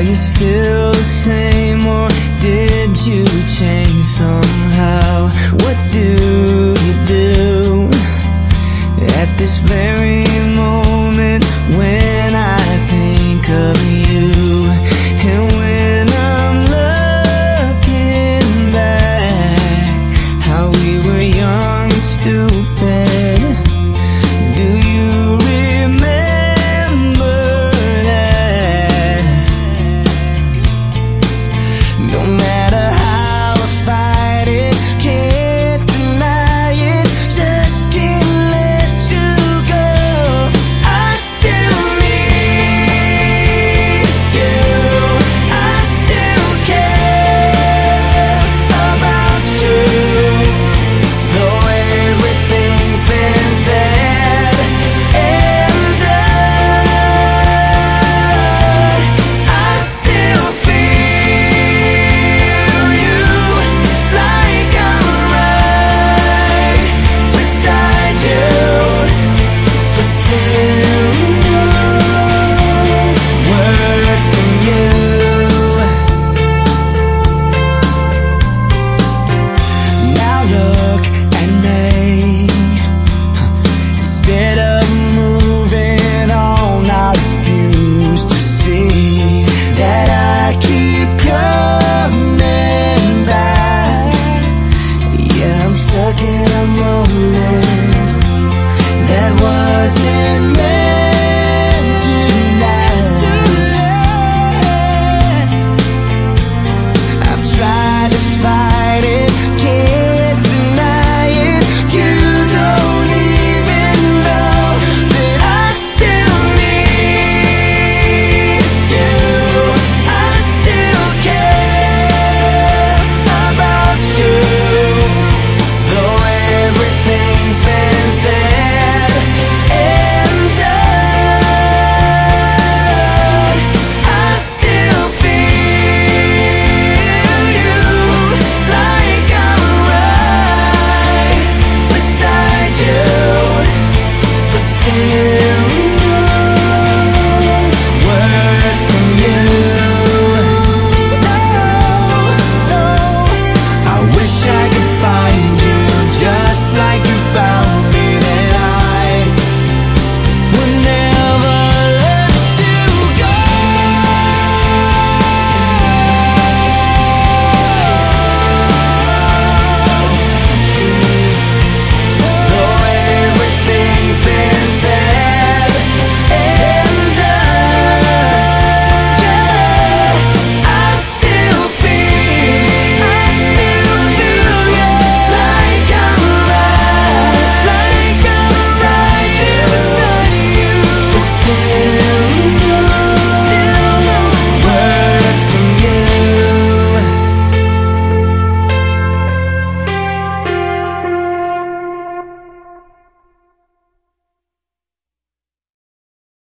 Are you still the same or did you change somehow?